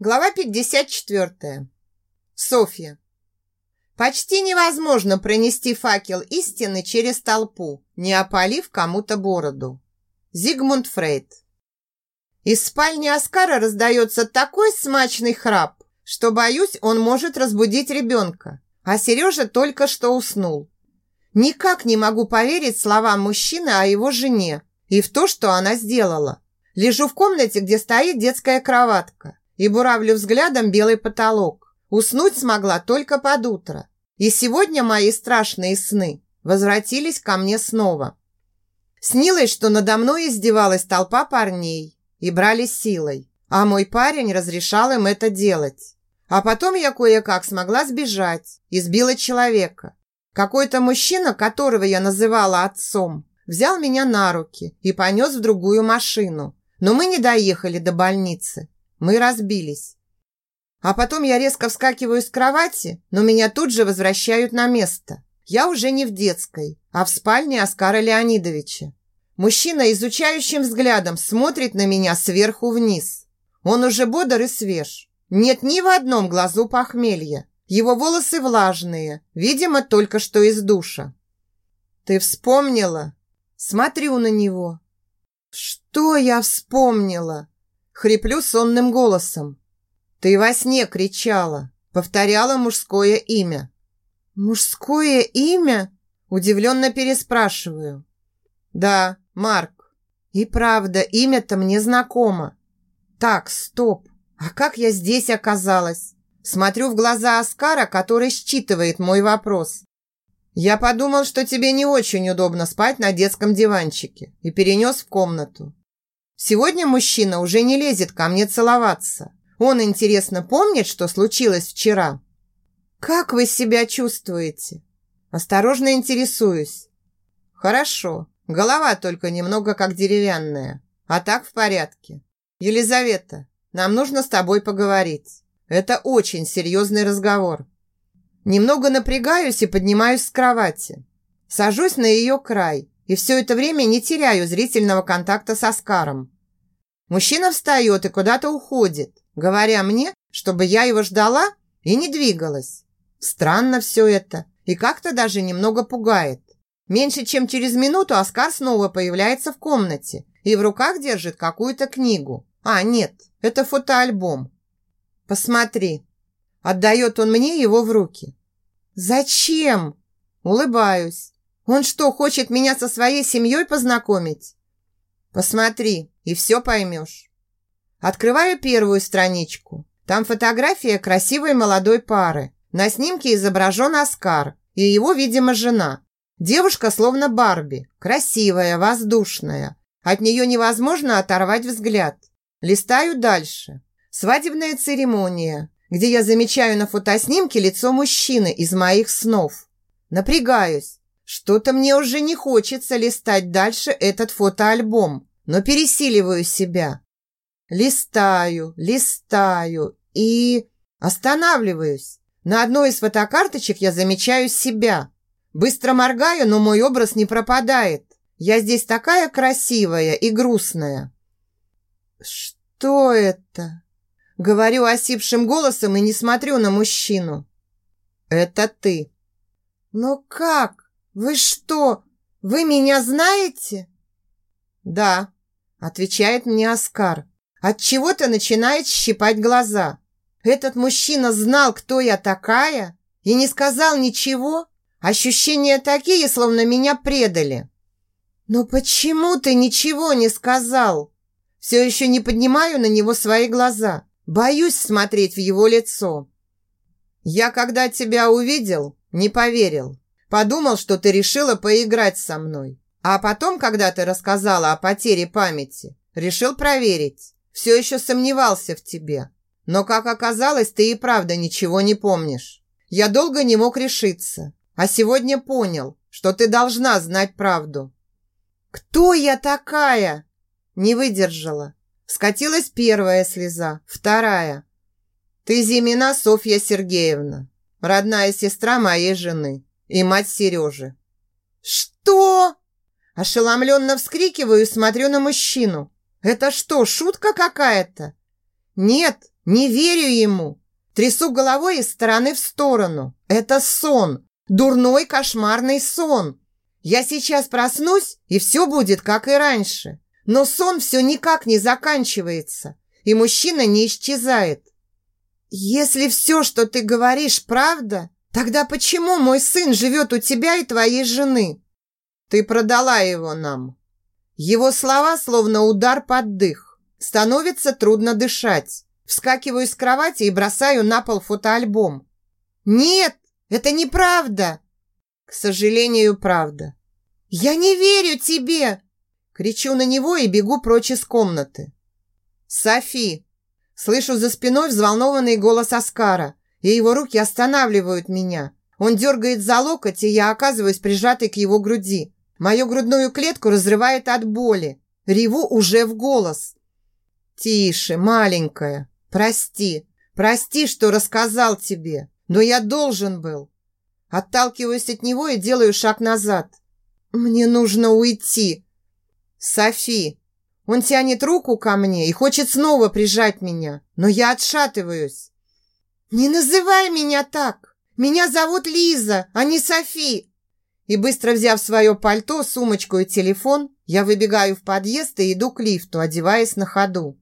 Глава 54. Софья. Почти невозможно пронести факел истины через толпу, не опалив кому-то бороду. Зигмунд Фрейд. Из спальни Оскара раздается такой смачный храп, что, боюсь, он может разбудить ребенка, а Сережа только что уснул. Никак не могу поверить словам мужчины о его жене и в то, что она сделала. Лежу в комнате, где стоит детская кроватка и буравлю взглядом белый потолок. Уснуть смогла только под утро. И сегодня мои страшные сны возвратились ко мне снова. Снилось, что надо мной издевалась толпа парней и брали силой, а мой парень разрешал им это делать. А потом я кое-как смогла сбежать и сбила человека. Какой-то мужчина, которого я называла отцом, взял меня на руки и понес в другую машину. Но мы не доехали до больницы. Мы разбились. А потом я резко вскакиваю с кровати, но меня тут же возвращают на место. Я уже не в детской, а в спальне Оскара Леонидовича. Мужчина изучающим взглядом смотрит на меня сверху вниз. Он уже бодр и свеж. Нет ни в одном глазу похмелья. Его волосы влажные, видимо, только что из душа. «Ты вспомнила?» Смотрю на него. «Что я вспомнила?» Хриплю сонным голосом. «Ты во сне кричала!» Повторяла мужское имя. «Мужское имя?» Удивленно переспрашиваю. «Да, Марк. И правда, имя-то мне знакомо. Так, стоп. А как я здесь оказалась?» Смотрю в глаза Оскара, который считывает мой вопрос. «Я подумал, что тебе не очень удобно спать на детском диванчике и перенес в комнату. Сегодня мужчина уже не лезет ко мне целоваться. Он, интересно, помнит, что случилось вчера? Как вы себя чувствуете? Осторожно интересуюсь. Хорошо. Голова только немного как деревянная. А так в порядке. Елизавета, нам нужно с тобой поговорить. Это очень серьезный разговор. Немного напрягаюсь и поднимаюсь с кровати. Сажусь на ее край и все это время не теряю зрительного контакта со Скаром. Мужчина встает и куда-то уходит, говоря мне, чтобы я его ждала и не двигалась. Странно все это и как-то даже немного пугает. Меньше чем через минуту Оскар снова появляется в комнате и в руках держит какую-то книгу. А, нет, это фотоальбом. Посмотри. Отдает он мне его в руки. Зачем? Улыбаюсь. Он что, хочет меня со своей семьей познакомить? Посмотри, и все поймешь. Открываю первую страничку. Там фотография красивой молодой пары. На снимке изображен Оскар и его, видимо, жена. Девушка словно Барби, красивая, воздушная. От нее невозможно оторвать взгляд. Листаю дальше. Свадебная церемония, где я замечаю на фотоснимке лицо мужчины из моих снов. Напрягаюсь. Что-то мне уже не хочется листать дальше этот фотоальбом, но пересиливаю себя. Листаю, листаю и останавливаюсь. На одной из фотокарточек я замечаю себя. Быстро моргаю, но мой образ не пропадает. Я здесь такая красивая и грустная. Что это? Говорю осипшим голосом и не смотрю на мужчину. Это ты. Но как? «Вы что, вы меня знаете?» «Да», – отвечает мне Оскар. От чего то начинает щипать глаза. «Этот мужчина знал, кто я такая, и не сказал ничего? Ощущения такие, словно меня предали». «Но почему ты ничего не сказал?» Все еще не поднимаю на него свои глаза. Боюсь смотреть в его лицо. «Я, когда тебя увидел, не поверил. Подумал, что ты решила поиграть со мной. А потом, когда ты рассказала о потере памяти, решил проверить. Все еще сомневался в тебе. Но, как оказалось, ты и правда ничего не помнишь. Я долго не мог решиться. А сегодня понял, что ты должна знать правду. «Кто я такая?» Не выдержала. Скатилась первая слеза, вторая. «Ты Зимина Софья Сергеевна, родная сестра моей жены и мать Сережи. «Что?» Ошеломленно вскрикиваю и смотрю на мужчину. «Это что, шутка какая-то?» «Нет, Не верю ему. Трясу головой из стороны в сторону. Это сон. Дурной кошмарный сон. Я сейчас проснусь, и все будет, как и раньше. Но сон все никак не заканчивается, и мужчина не исчезает. Если все, что ты говоришь, правда, тогда почему мой сын живет у тебя и твоей жены? Ты продала его нам. Его слова словно удар под дых. Становится трудно дышать. Вскакиваю с кровати и бросаю на пол фотоальбом. Нет, это неправда. К сожалению, правда. Я не верю тебе. Кричу на него и бегу прочь из комнаты. Софи, Слышу за спиной взволнованный голос Оскара, и его руки останавливают меня. Он дергает за локоть, и я оказываюсь прижатой к его груди. Мою грудную клетку разрывает от боли. Реву уже в голос. «Тише, маленькая. Прости. Прости, что рассказал тебе. Но я должен был». Отталкиваюсь от него и делаю шаг назад. «Мне нужно уйти». «Софи, он тянет руку ко мне и хочет снова прижать меня, но я отшатываюсь. «Не называй меня так! Меня зовут Лиза, а не Софи!» И быстро взяв свое пальто, сумочку и телефон, я выбегаю в подъезд и иду к лифту, одеваясь на ходу.